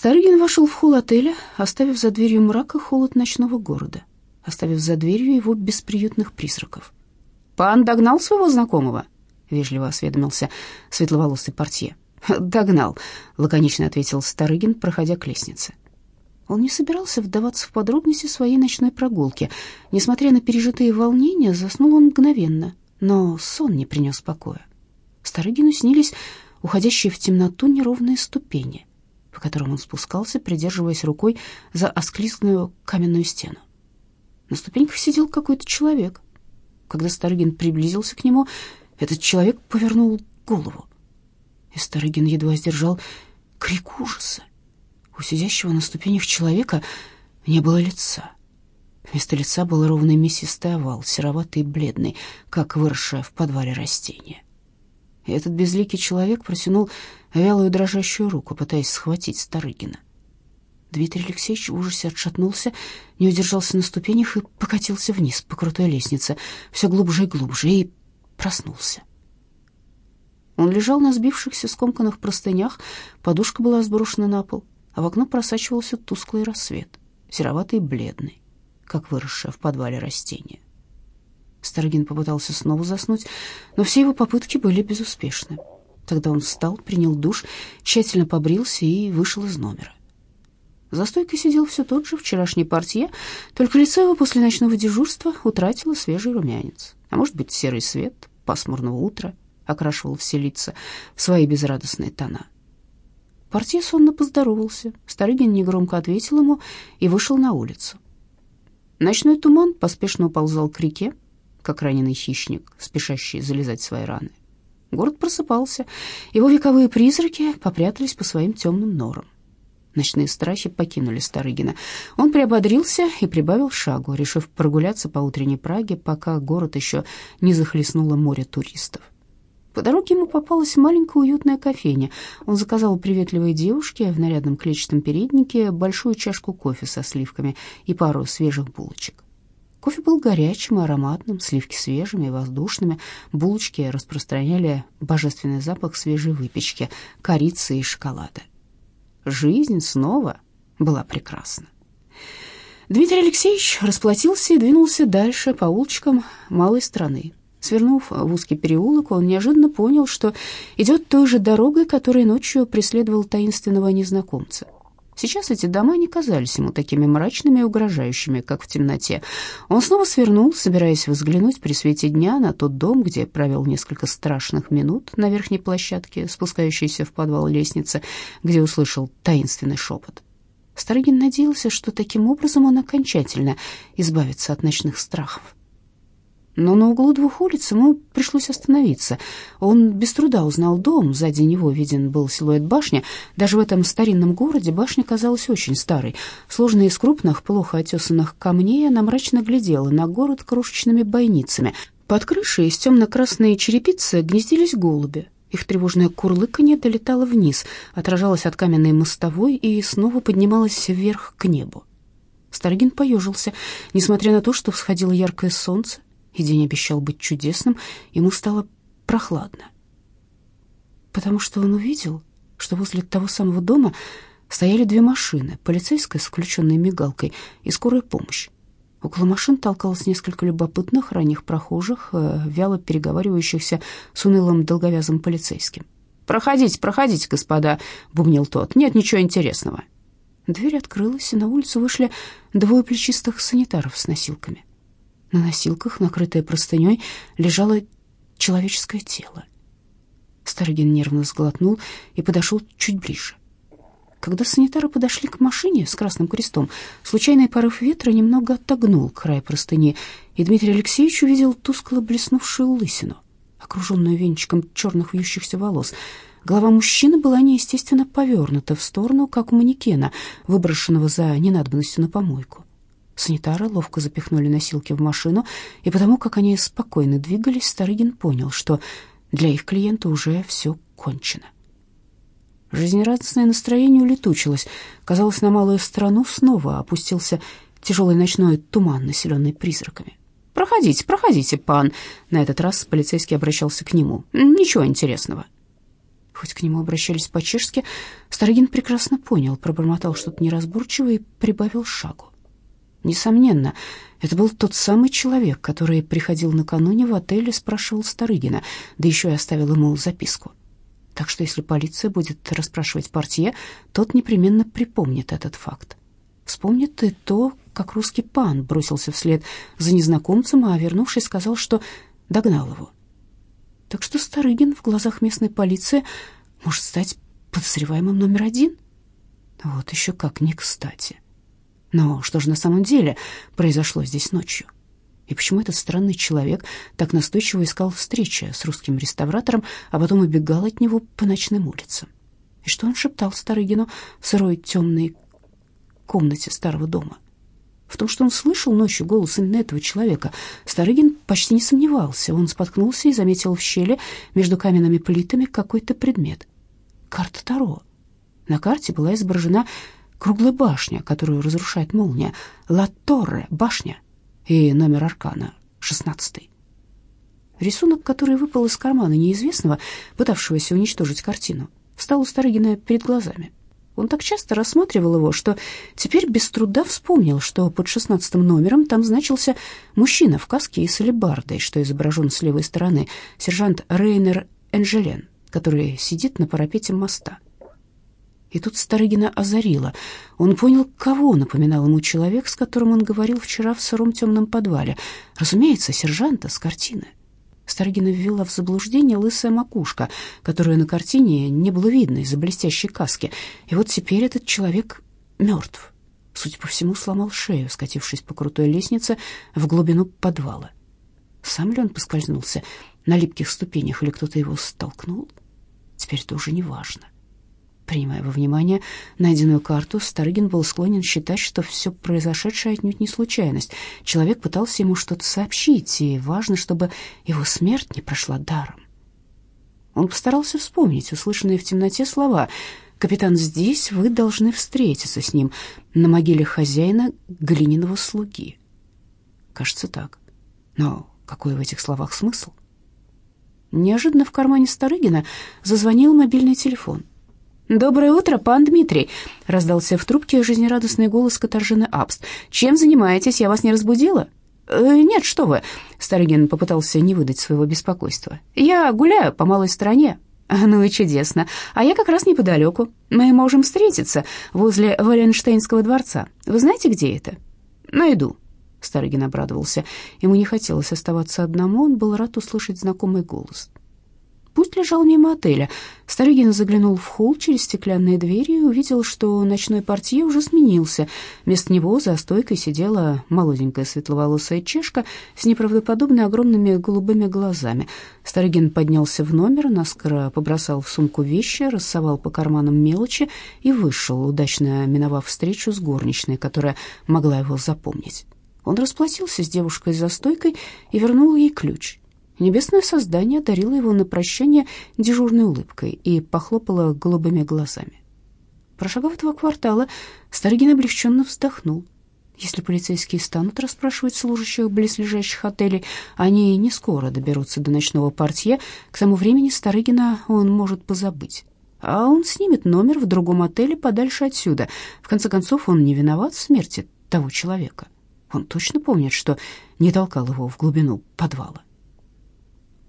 Старыгин вошел в холл отеля, оставив за дверью мрак и холод ночного города, оставив за дверью его бесприютных призраков. «Пан догнал своего знакомого?» — вежливо осведомился светловолосый портье. «Догнал», — лаконично ответил Старыгин, проходя к лестнице. Он не собирался вдаваться в подробности своей ночной прогулки. Несмотря на пережитые волнения, заснул он мгновенно, но сон не принес покоя. Старыгину снились уходящие в темноту неровные ступени по которым он спускался, придерживаясь рукой за осклизную каменную стену. На ступеньках сидел какой-то человек. Когда Старыгин приблизился к нему, этот человек повернул голову. И Старыгин едва сдержал крик ужаса. У сидящего на ступенях человека не было лица. Вместо лица был ровный мясистый овал, сероватый и бледный, как выросшее в подвале растение. И этот безликий человек протянул вялую дрожащую руку, пытаясь схватить Старыгина. Дмитрий Алексеевич в ужасе отшатнулся, не удержался на ступенях и покатился вниз по крутой лестнице, все глубже и глубже, и проснулся. Он лежал на сбившихся скомканных простынях, подушка была сброшена на пол, а в окно просачивался тусклый рассвет, сероватый и бледный, как выросшее в подвале растение. Старыгин попытался снова заснуть, но все его попытки были безуспешны. Тогда он встал, принял душ, тщательно побрился и вышел из номера. За стойкой сидел все тот же вчерашний портье, только лицо его после ночного дежурства утратило свежий румянец. А может быть, серый свет пасмурного утра окрашивал все лица в свои безрадостные тона. Портье сонно поздоровался, Старыгин негромко ответил ему и вышел на улицу. Ночной туман поспешно уползал к реке, как раненый хищник, спешащий залезать в свои раны. Город просыпался, его вековые призраки попрятались по своим темным норам. Ночные страхи покинули Старыгина. Он приободрился и прибавил шагу, решив прогуляться по утренней Праге, пока город еще не захлестнуло море туристов. По дороге ему попалась маленькая уютная кофейня. Он заказал приветливой девушке в нарядном клетчатом переднике большую чашку кофе со сливками и пару свежих булочек. Кофе был горячим и ароматным, сливки свежими и воздушными, булочки распространяли божественный запах свежей выпечки, корицы и шоколада. Жизнь снова была прекрасна. Дмитрий Алексеевич расплатился и двинулся дальше по улочкам малой страны. Свернув в узкий переулок, он неожиданно понял, что идет той же дорогой, которой ночью преследовал таинственного незнакомца — Сейчас эти дома не казались ему такими мрачными и угрожающими, как в темноте. Он снова свернул, собираясь взглянуть при свете дня на тот дом, где провел несколько страшных минут на верхней площадке, спускающейся в подвал лестницы, где услышал таинственный шепот. Старыгин надеялся, что таким образом он окончательно избавится от ночных страхов. Но на углу двух улиц ему пришлось остановиться. Он без труда узнал дом, сзади него виден был силуэт башни. Даже в этом старинном городе башня казалась очень старой. Сложная из крупных, плохо отесанных камней, она мрачно глядела на город крошечными бойницами. Под крышей из темно-красной черепицы гнездились голуби. Их тревожное курлыканье долетало вниз, отражалось от каменной мостовой и снова поднималось вверх к небу. Старгин поежился, несмотря на то, что всходило яркое солнце, и день обещал быть чудесным, ему стало прохладно. Потому что он увидел, что возле того самого дома стояли две машины, полицейская с включенной мигалкой и скорая помощь. Около машин толкалось несколько любопытных ранних прохожих, э, вяло переговаривающихся с унылым долговязым полицейским. «Проходите, проходите, господа», — бубнил тот. «Нет ничего интересного». Дверь открылась, и на улицу вышли двое плечистых санитаров с носилками. На носилках, накрытое простыней, лежало человеческое тело. Старыгин нервно сглотнул и подошел чуть ближе. Когда санитары подошли к машине с красным крестом, случайный порыв ветра немного отогнул край простыни, и Дмитрий Алексеевич увидел тускло блеснувшую лысину, окруженную венчиком черных вьющихся волос. Голова мужчины была неестественно повернута в сторону, как у манекена, выброшенного за ненадобностью на помойку. Санитары ловко запихнули носилки в машину, и потому как они спокойно двигались, Старыгин понял, что для их клиента уже все кончено. Жизнерадостное настроение улетучилось. Казалось, на малую страну снова опустился тяжелый ночной туман, населенный призраками. «Проходите, проходите, пан!» На этот раз полицейский обращался к нему. «Ничего интересного». Хоть к нему обращались по-чешски, Старогин прекрасно понял, пробормотал что-то неразборчивое и прибавил шагу. Несомненно, это был тот самый человек, который приходил накануне в отель и спрашивал Старыгина, да еще и оставил ему записку. Так что если полиция будет расспрашивать портье, тот непременно припомнит этот факт. Вспомнит и то, как русский пан бросился вслед за незнакомцем, а вернувшись, сказал, что догнал его. Так что Старыгин в глазах местной полиции может стать подозреваемым номер один? Вот еще как не кстати. Но что же на самом деле произошло здесь ночью? И почему этот странный человек так настойчиво искал встречи с русским реставратором, а потом убегал от него по ночным улицам? И что он шептал Старыгину в сырой темной комнате старого дома? В том, что он слышал ночью голос именно этого человека, Старыгин почти не сомневался. Он споткнулся и заметил в щели между каменными плитами какой-то предмет. Карта Таро. На карте была изображена круглая башня, которую разрушает молния, Ла-Торре башня и номер аркана, шестнадцатый. Рисунок, который выпал из кармана неизвестного, пытавшегося уничтожить картину, встал у Старыгина перед глазами. Он так часто рассматривал его, что теперь без труда вспомнил, что под шестнадцатым номером там значился мужчина в каске и с алебардой, что изображен с левой стороны, сержант Рейнер Энжелен, который сидит на парапете моста. И тут Старыгина озарило. Он понял, кого напоминал ему человек, с которым он говорил вчера в сыром темном подвале. Разумеется, сержанта с картины. Старыгина ввела в заблуждение лысая макушка, которую на картине не было видно из-за блестящей каски. И вот теперь этот человек мертв. Судя по всему, сломал шею, скатившись по крутой лестнице в глубину подвала. Сам ли он поскользнулся на липких ступенях или кто-то его столкнул? Теперь это уже не важно. Принимая во внимание найденную карту, Старыгин был склонен считать, что все произошедшее отнюдь не случайность. Человек пытался ему что-то сообщить, и важно, чтобы его смерть не прошла даром. Он постарался вспомнить услышанные в темноте слова «Капитан, здесь вы должны встретиться с ним на могиле хозяина глиняного слуги». Кажется, так. Но какой в этих словах смысл? Неожиданно в кармане Старыгина зазвонил мобильный телефон. «Доброе утро, пан Дмитрий!» — раздался в трубке жизнерадостный голос Катаржины Абст. «Чем занимаетесь? Я вас не разбудила?» «Э, «Нет, что вы!» — Старыгин попытался не выдать своего беспокойства. «Я гуляю по малой стране». «Ну и чудесно. А я как раз неподалеку. Мы можем встретиться возле Валенштейнского дворца. Вы знаете, где это?» «Найду». Старыгин обрадовался. Ему не хотелось оставаться одному, он был рад услышать знакомый голос. Путь лежал мимо отеля. Старыгин заглянул в холл через стеклянные двери и увидел, что ночной портье уже сменился. Вместо него за стойкой сидела молоденькая светловолосая чешка с неправдоподобно огромными голубыми глазами. Старыгин поднялся в номер, наскоро побросал в сумку вещи, рассовал по карманам мелочи и вышел, удачно миновав встречу с горничной, которая могла его запомнить. Он расплатился с девушкой за стойкой и вернул ей ключ. Небесное создание одарило его на прощание дежурной улыбкой и похлопало голубыми глазами. Прошагав два квартала, Старыгин облегченно вздохнул. Если полицейские станут расспрашивать служащих близлежащих отелей, они не скоро доберутся до ночного портье. К тому времени Старыгина он может позабыть. А он снимет номер в другом отеле подальше отсюда. В конце концов, он не виноват в смерти того человека. Он точно помнит, что не толкал его в глубину подвала.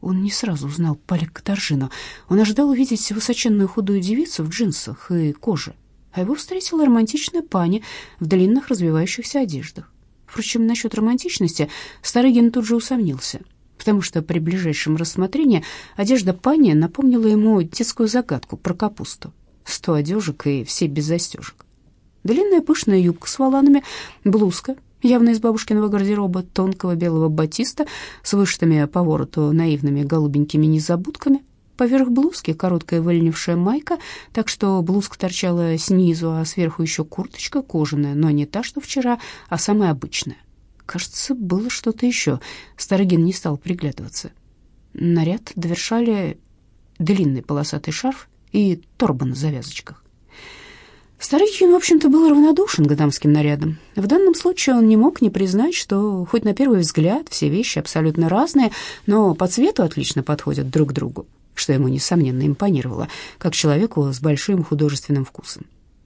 Он не сразу узнал Палик Катаржину. Он ожидал увидеть высоченную худую девицу в джинсах и коже, а его встретила романтичная пани в длинных развивающихся одеждах. Впрочем, насчет романтичности Старыгин тут же усомнился, потому что при ближайшем рассмотрении одежда пани напомнила ему детскую загадку про капусту. Сто одежек и все без застежек. Длинная пышная юбка с воланами, блузка явно из бабушкиного гардероба, тонкого белого батиста с вышитыми по вороту наивными голубенькими незабудками. Поверх блузки короткая выленившая майка, так что блузка торчала снизу, а сверху еще курточка кожаная, но не та, что вчера, а самая обычная. Кажется, было что-то еще. Старыгин не стал приглядываться. Наряд довершали длинный полосатый шарф и торба на завязочках. Старыхин, в общем-то, был равнодушен к дамским нарядам. В данном случае он не мог не признать, что хоть на первый взгляд все вещи абсолютно разные, но по цвету отлично подходят друг другу. что ему, несомненно, импонировало, как человеку с большим художественным вкусом.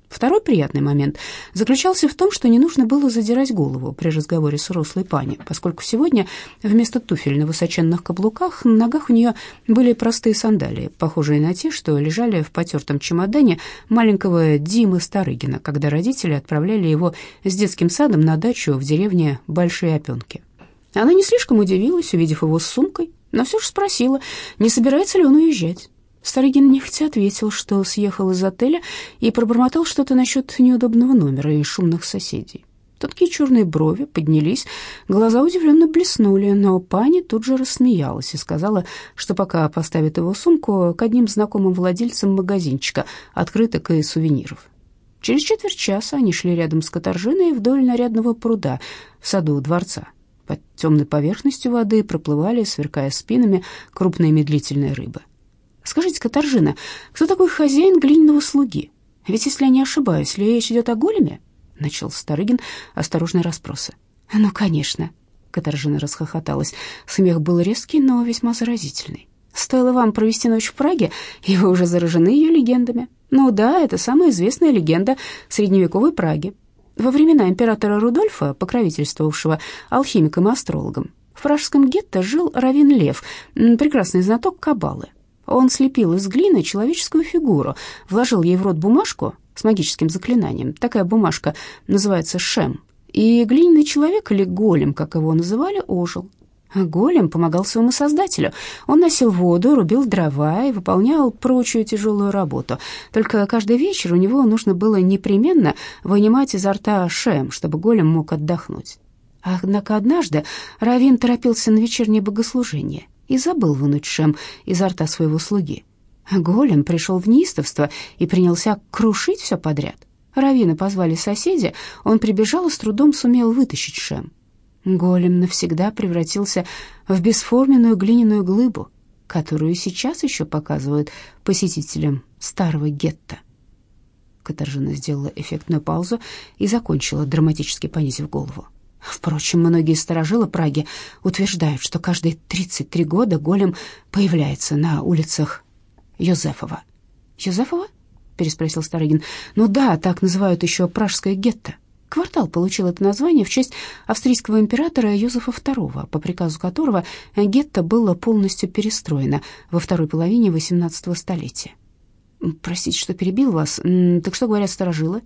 Второй приятный момент заключался в том, что не нужно было задирать голову при разговоре с рослой пани, поскольку сегодня вместо туфель на высоченных каблуках на ногах у нее были простые сандалии, похожие на те, что лежали в потертом чемодане маленького Димы Старыгина, когда родители отправляли его с детским садом на дачу в деревне Большие Опенки. Она не слишком удивилась, увидев его с сумкой, но все же спросила, не собирается ли он уезжать. Старыгин нехотя ответил, что съехал из отеля и пробормотал что-то насчет неудобного номера и шумных соседей. Тонкие черные брови поднялись, глаза удивленно блеснули, но пани тут же рассмеялась и сказала, что пока поставит его сумку к одним знакомым владельцам магазинчика открыток и сувениров. Через четверть часа они шли рядом с Катаржиной вдоль нарядного пруда в саду дворца. Под темной поверхностью воды проплывали, сверкая спинами, крупные медлительные рыбы. Скажите, Катаржина, кто такой хозяин глиняного слуги? Ведь, если я не ошибаюсь, речь идет о големе?» Начал Старыгин осторожные расспросы. «Ну, конечно». Катаржина расхохоталась. Смех был резкий, но весьма заразительный. «Стоило вам провести ночь в Праге, и вы уже заражены ее легендами. Ну да, это самая известная легенда средневековой Праги. Во времена императора Рудольфа, покровительствовавшего алхимикам и астрологам, в пражском гетто жил Равин Лев, прекрасный знаток каббалы. Он слепил из глины человеческую фигуру, вложил ей в рот бумажку с магическим заклинанием. Такая бумажка называется шем. И глиняный человек, или голем, как его называли, ожил. Голем помогал своему создателю. Он носил воду, рубил дрова и выполнял прочую тяжелую работу. Только каждый вечер у него нужно было непременно вынимать изо рта шем, чтобы голем мог отдохнуть. Однако однажды Равин торопился на вечернее богослужение и забыл вынуть шем изо рта своего слуги. Голем пришел в неистовство и принялся крушить все подряд. Равина позвали соседи, он прибежал и с трудом сумел вытащить шем. Голем навсегда превратился в бесформенную глиняную глыбу, которую сейчас еще показывают посетителям старого гетто. Катаржина сделала эффектную паузу и закончила, драматически понизив голову. Впрочем, многие сторожилы Праги утверждают, что каждые 33 года голем появляется на улицах Йозефова. «Йозефова?» — переспросил Старыгин. «Ну да, так называют еще пражское гетто. Квартал получил это название в честь австрийского императора Йозефа II, по приказу которого гетто было полностью перестроено во второй половине XVIII столетия. Простите, что перебил вас. Так что говорят сторожилы?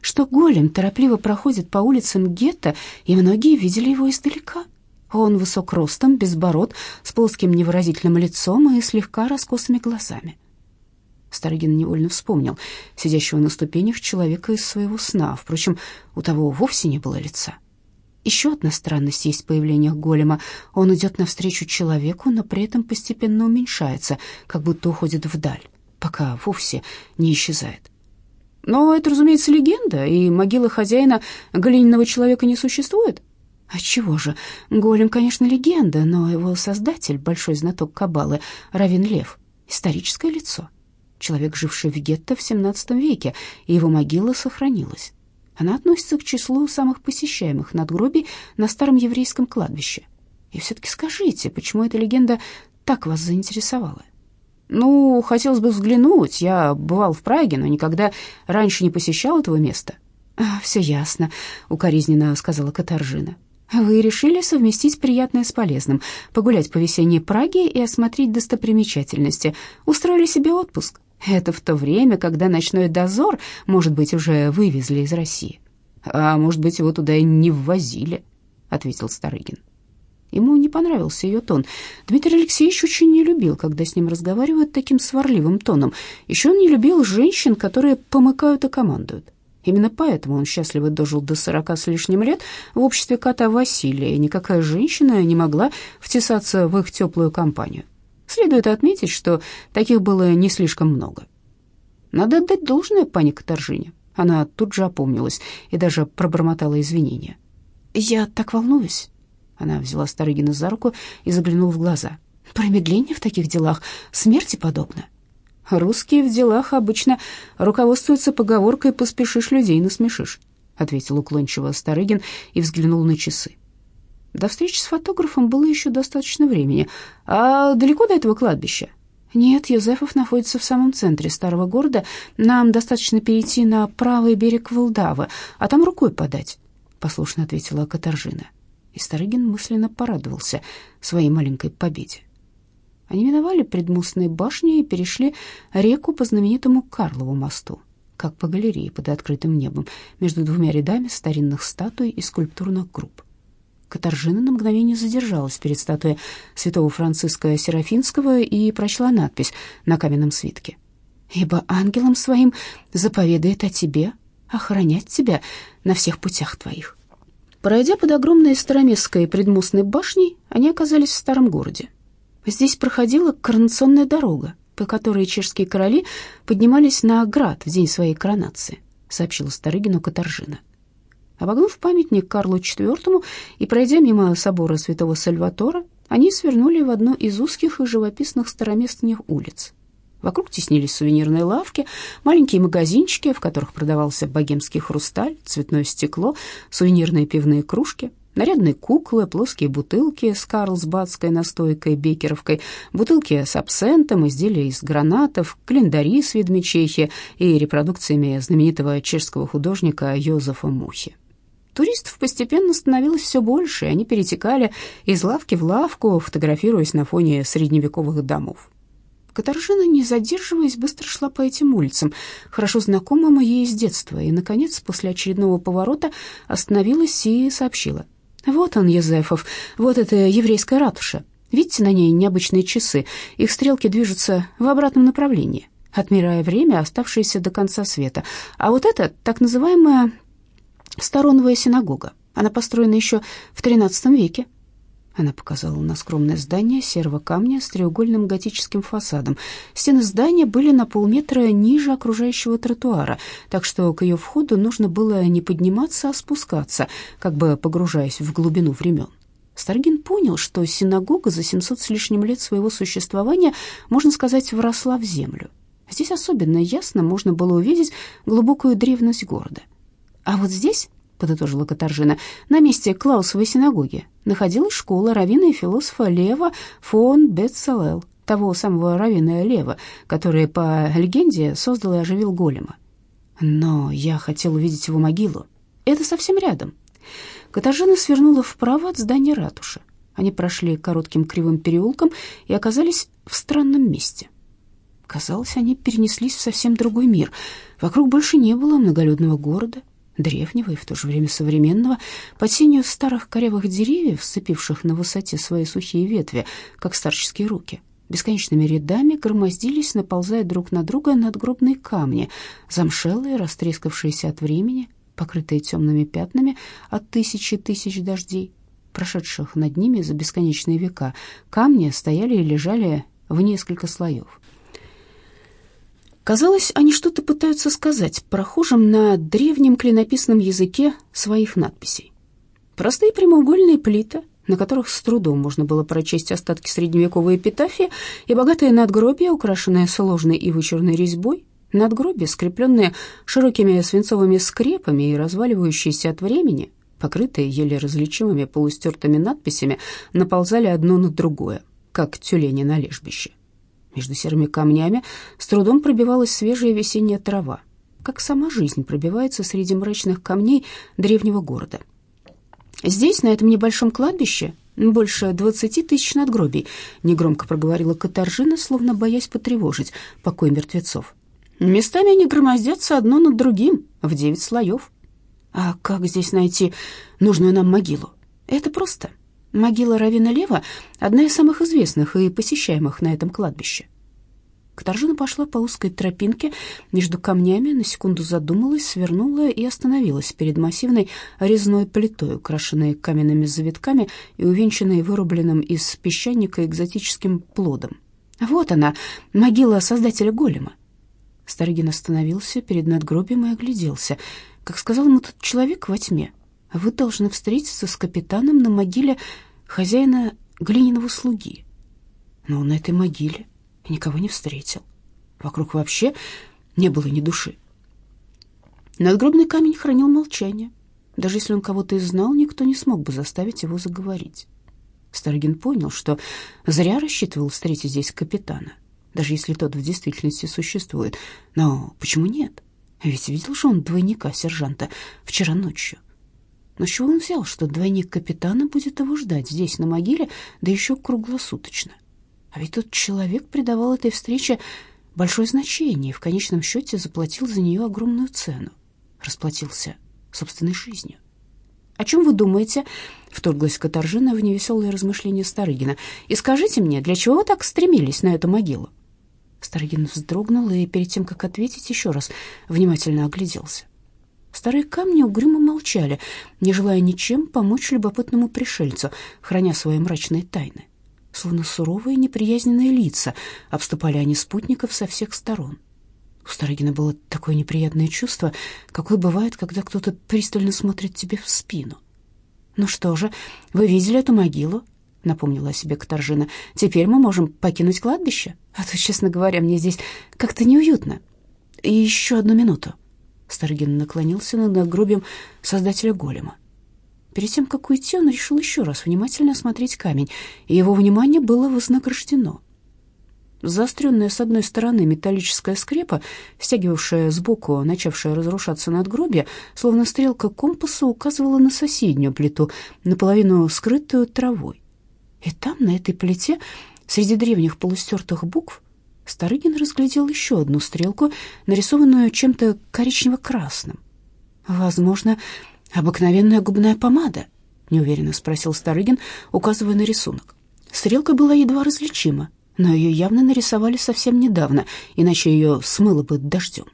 Что голем торопливо проходит по улицам гетто, и многие видели его издалека. Он высок ростом, без бород, с плоским невыразительным лицом и слегка раскосыми глазами. Старыгин невольно вспомнил сидящего на ступенях человека из своего сна. Впрочем, у того вовсе не было лица. Еще одна странность есть в появлениях голема. Он идет навстречу человеку, но при этом постепенно уменьшается, как будто уходит вдаль пока вовсе не исчезает. Но это, разумеется, легенда, и могилы хозяина глиняного человека не существует. А чего же? Голем, конечно, легенда, но его создатель, большой знаток каббалы, Равин Лев, историческое лицо. Человек, живший в гетто в XVII веке, и его могила сохранилась. Она относится к числу самых посещаемых надгробий на старом еврейском кладбище. И все-таки скажите, почему эта легенда так вас заинтересовала? «Ну, хотелось бы взглянуть. Я бывал в Праге, но никогда раньше не посещал этого места». «А, «Все ясно», — укоризненно сказала Катаржина. «Вы решили совместить приятное с полезным, погулять по весенней Праге и осмотреть достопримечательности. Устроили себе отпуск. Это в то время, когда ночной дозор, может быть, уже вывезли из России. А может быть, его туда и не ввозили», — ответил Старыгин. Ему не понравился ее тон. Дмитрий Алексеевич очень не любил, когда с ним разговаривают таким сварливым тоном. Еще он не любил женщин, которые помыкают и командуют. Именно поэтому он счастливо дожил до сорока с лишним лет в обществе кота Василия, и никакая женщина не могла втесаться в их теплую компанию. Следует отметить, что таких было не слишком много. Надо отдать должное пане Катаржине. Она тут же опомнилась и даже пробормотала извинения. «Я так волнуюсь», она взяла Старыгина за руку и заглянула в глаза. «Промедление в таких делах смерти подобно». «Русские в делах обычно руководствуются поговоркой «поспешишь, людей насмешишь», — ответил уклончиво Старыгин и взглянул на часы. До встречи с фотографом было еще достаточно времени. «А далеко до этого кладбища?» Нет, Юзефов находится в самом центре старого города. Нам достаточно перейти на правый берег Волдавы, а там рукой подать, послушно ответила Катаржина. И Старыгин мысленно порадовался своей маленькой победе. Они миновали предмостные башни и перешли реку по знаменитому Карлову мосту, как по галерее под открытым небом, между двумя рядами старинных статуй и скульптурных групп. Катаржина на мгновение задержалась перед статуей святого Франциска Серафинского и прочла надпись на каменном свитке. «Ибо ангелом своим заповедает о тебе охранять тебя на всех путях твоих». Пройдя под огромной староместской предмостной башней, они оказались в старом городе. Здесь проходила коронационная дорога, по которой чешские короли поднимались на град в день своей коронации, сообщила Старыгину Катаржина. Обогнув памятник Карлу IV и пройдя мимо собора святого Сальватора, они свернули в одну из узких и живописных староместных улиц. Вокруг теснились сувенирные лавки, маленькие магазинчики, в которых продавался богемский хрусталь, цветное стекло, сувенирные пивные кружки, нарядные куклы, плоские бутылки с карлсбадской настойкой, бекеровкой, бутылки с абсентом, изделия из гранатов, календари с видами Чехии и репродукциями знаменитого чешского художника Йозефа Мухи. Туристов постепенно становилось все больше, и они перетекали из лавки в лавку, фотографируясь на фоне средневековых домов. Катаржина, не задерживаясь, быстро шла по этим улицам, хорошо знакомым ей с детства, и, наконец, после очередного поворота остановилась и сообщила. «Вот он, Езефов, вот это еврейская ратуша. Видите, на ней необычные часы, их стрелки движутся в обратном направлении, отмеряя время, оставшееся до конца света. А вот это так называемая Стороновая синагога. Она построена еще в XIII веке. Она показала на скромное здание серого камня с треугольным готическим фасадом. Стены здания были на полметра ниже окружающего тротуара, так что к ее входу нужно было не подниматься, а спускаться, как бы погружаясь в глубину времен. Старгин понял, что синагога за 700 с лишним лет своего существования, можно сказать, вросла в землю. Здесь особенно ясно можно было увидеть глубокую древность города. А вот здесь, подытожила Катаржина, на месте Клаусовой синагоги находилась школа раввина и философа Лева фон Бетцалел, того самого раввина Лева, который, по легенде, создал и оживил голема. Но я хотел увидеть его могилу. Это совсем рядом. Катаржина свернула вправо от здания ратуши. Они прошли коротким кривым переулком и оказались в странном месте. Казалось, они перенеслись в совсем другой мир. Вокруг больше не было многолюдного города, древнего и в то же время современного, под сенью старых корявых деревьев, сцепивших на высоте свои сухие ветви, как старческие руки. Бесконечными рядами громоздились, наползая друг на друга надгробные камни, замшелые, растрескавшиеся от времени, покрытые темными пятнами от тысячи тысяч дождей, прошедших над ними за бесконечные века. Камни стояли и лежали в несколько слоев. Казалось, они что-то пытаются сказать прохожим на древнем клинописном языке своих надписей. Простые прямоугольные плиты, на которых с трудом можно было прочесть остатки средневековой эпитафии, и богатые надгробия, украшенные сложной и вычурной резьбой, надгробия, скрепленные широкими свинцовыми скрепами и разваливающиеся от времени, покрытые еле различимыми полустертыми надписями, наползали одно на другое, как тюлени на лежбище. Между серыми камнями с трудом пробивалась свежая весенняя трава, как сама жизнь пробивается среди мрачных камней древнего города. Здесь, на этом небольшом кладбище, больше двадцати тысяч надгробий, негромко проговорила Катаржина, словно боясь потревожить покой мертвецов. Местами они громоздятся одно над другим, в девять слоев. А как здесь найти нужную нам могилу? Это просто. Могила Равина Лева — одна из самых известных и посещаемых на этом кладбище. Катаржина пошла по узкой тропинке между камнями, на секунду задумалась, свернула и остановилась перед массивной резной плитой, украшенной каменными завитками и увенчанной вырубленным из песчаника экзотическим плодом. Вот она, могила создателя голема. Старыгин остановился перед надгробием и огляделся. Как сказал ему тот человек во тьме, вы должны встретиться с капитаном на могиле хозяина глиняного слуги. Но на этой могиле никого не встретил. Вокруг вообще не было ни души. Надгробный камень хранил молчание. Даже если он кого-то и знал, никто не смог бы заставить его заговорить. Старгин понял, что зря рассчитывал встретить здесь капитана. даже если тот в действительности существует. Но почему нет? Ведь видел же он двойника сержанта вчера ночью. Но с чего он взял, что двойник капитана будет его ждать здесь, на могиле, да еще круглосуточно? А ведь тот человек придавал этой встрече большое значение и в конечном счете заплатил за нее огромную цену. Расплатился собственной жизнью. «О чем вы думаете?» — вторглась Катаржина в невеселые размышления Старыгина. «И скажите мне, для чего вы так стремились на эту могилу?» Старыгин вздрогнул и перед тем, как ответить, еще раз внимательно огляделся. Старые камни угрюмо молчали, не желая ничем помочь любопытному пришельцу, храня свои мрачные тайны. Словно суровые неприязненные лица обступали они спутников со всех сторон. У Старыгина было такое неприятное чувство, какое бывает, когда кто-то пристально смотрит тебе в спину. «Ну что же, вы видели эту могилу?» — напомнила о себе Катаржина. «Теперь мы можем покинуть кладбище, а то, честно говоря, мне здесь как-то неуютно. И еще одну минуту». Старыгин наклонился над надгробием создателя голема. Перед тем, как уйти, он решил еще раз внимательно осмотреть камень, и его внимание было вознаграждено. Заостренная с одной стороны металлическая скрепа, стягивавшая сбоку, начавшая разрушаться надгробие, словно стрелка компаса указывала на соседнюю плиту, наполовину скрытую травой. И там, на этой плите, среди древних полустертых букв, Старыгин разглядел еще одну стрелку, нарисованную чем-то коричнево-красным. Возможно, обыкновенная губная помада, неуверенно спросил Старыгин, указывая на рисунок. Стрелка была едва различима, но ее явно нарисовали совсем недавно, иначе ее смыло бы дождем.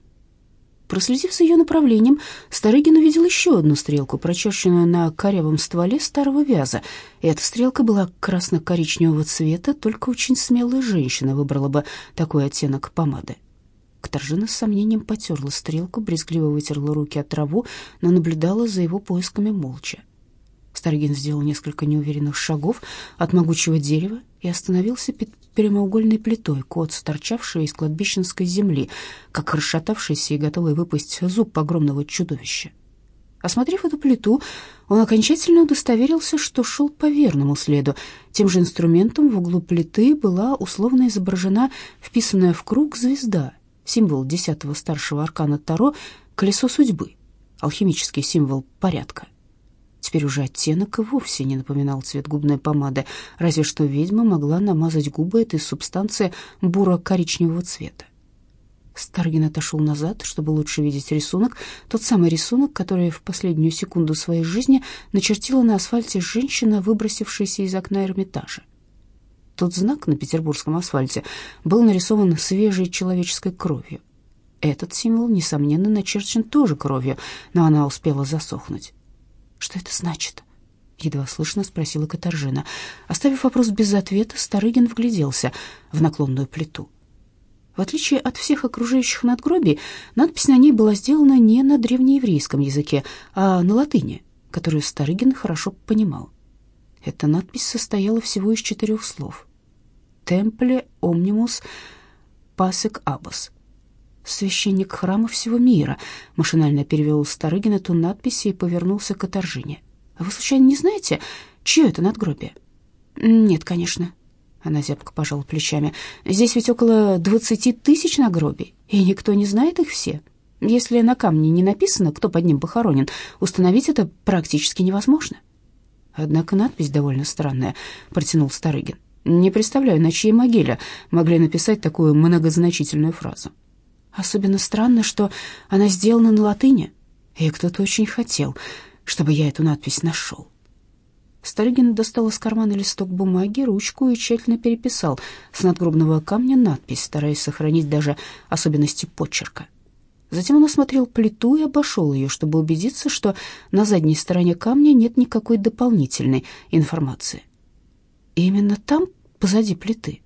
Проследив за ее направлением, Старыгин увидел еще одну стрелку, прочерченную на корявом стволе старого вяза. Эта стрелка была красно-коричневого цвета, только очень смелая женщина выбрала бы такой оттенок помады. Катаржина с сомнением потерла стрелку, брезгливо вытерла руки от траву, но наблюдала за его поисками молча. Старыгин сделал несколько неуверенных шагов от могучего дерева и остановился перед прямоугольной плитой, кот, торчавший из кладбищенской земли, как расшатавшийся и готовый выпасть зуб огромного чудовища. Осмотрев эту плиту, он окончательно удостоверился, что шел по верному следу. Тем же инструментом в углу плиты была условно изображена вписанная в круг звезда, символ десятого старшего аркана Таро, колесо судьбы, алхимический символ порядка. Теперь уже оттенок и вовсе не напоминал цвет губной помады, разве что ведьма могла намазать губы этой субстанции буро-коричневого цвета. Старгин отошел назад, чтобы лучше видеть рисунок, тот самый рисунок, который в последнюю секунду своей жизни начертила на асфальте женщина, выбросившаяся из окна Эрмитажа. Тот знак на петербургском асфальте был нарисован свежей человеческой кровью. Этот символ, несомненно, начерчен тоже кровью, но она успела засохнуть. Что это значит? Едва слышно спросила Катаржина. Оставив вопрос без ответа, Старыгин вгляделся в наклонную плиту. В отличие от всех окружающих надгробий, надпись на ней была сделана не на древнееврейском языке, а на латыни, которую Старыгин хорошо понимал. Эта надпись состояла всего из четырех слов. «Темпле омнимус пасек абас», священник храма всего мира», — машинально перевел Старыгин эту надпись и повернулся к Катаржине. «А вы, случайно, не знаете, чье это надгробие?» «Нет, конечно». Она зябко пожала плечами. «Здесь ведь около двадцати тысяч надгробий, и никто не знает их все. Если на камне не написано, кто под ним похоронен, установить это практически невозможно». «Однако надпись довольно странная», — протянул Старыгин. «Не представляю, на чьей могиле могли написать такую многозначительную фразу». Особенно странно, что она сделана на латыни, и кто-то очень хотел, чтобы я эту надпись нашел. Старыгин достал из кармана листок бумаги, ручку и тщательно переписал с надгробного камня надпись, стараясь сохранить даже особенности почерка. Затем он осмотрел плиту и обошел ее, чтобы убедиться, что на задней стороне камня нет никакой дополнительной информации. И именно там, позади плиты,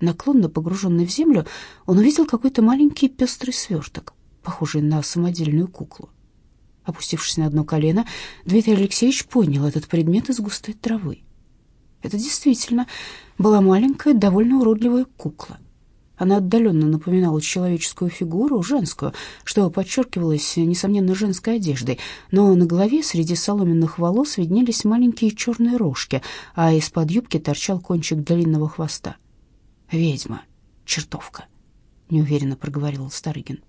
Наклонно погруженный в землю, он увидел какой-то маленький пестрый сверток, похожий на самодельную куклу. Опустившись на одно колено, Дмитрий Алексеевич поднял этот предмет из густой травы. Это действительно была маленькая, довольно уродливая кукла. Она отдаленно напоминала человеческую фигуру, женскую, что подчеркивалось, несомненно, женской одеждой, но на голове среди соломенных волос виднелись маленькие черные рожки, а из-под юбки торчал кончик длинного хвоста ведьма», чертовка», — неуверенно проговорил Старыгин.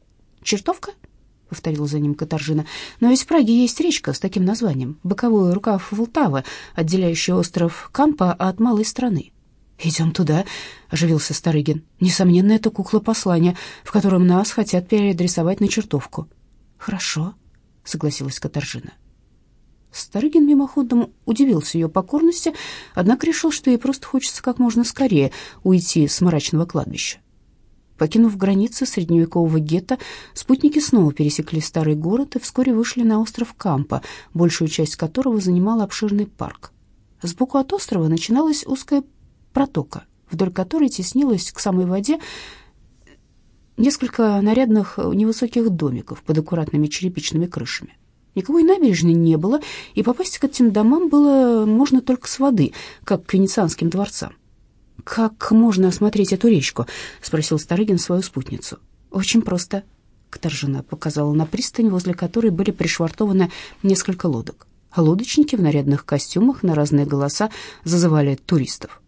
«Чертовка?» — повторила за ним Катаржина. «Но ведь в Праге есть речка с таким названием, боковой рукав Волтавы, отделяющий остров Кампа от малой страны». «Идем туда», — оживился Старыгин. «Несомненно, это кукла послания, в котором нас хотят переадресовать на чертовку». «Хорошо», — согласилась Катаржина. Старыгин мимоходом удивился ее покорности, однако решил, что ей просто хочется как можно скорее уйти с мрачного кладбища. Покинув границы средневекового гетто, спутники снова пересекли старый город и вскоре вышли на остров Кампа, большую часть которого занимал обширный парк. Сбоку от острова начиналась узкая протока, вдоль которой теснилась к самой воде несколько нарядных невысоких домиков под аккуратными черепичными крышами. Никакой набережной не было, и попасть к этим домам было можно только с воды, как к венецианским дворцам. «Как можно осмотреть эту речку?» — спросил Старыгин свою спутницу. «Очень просто». Катаржина показала на пристань, возле которой были пришвартованы несколько лодок. лодочники в нарядных костюмах на разные голоса зазывали туристов.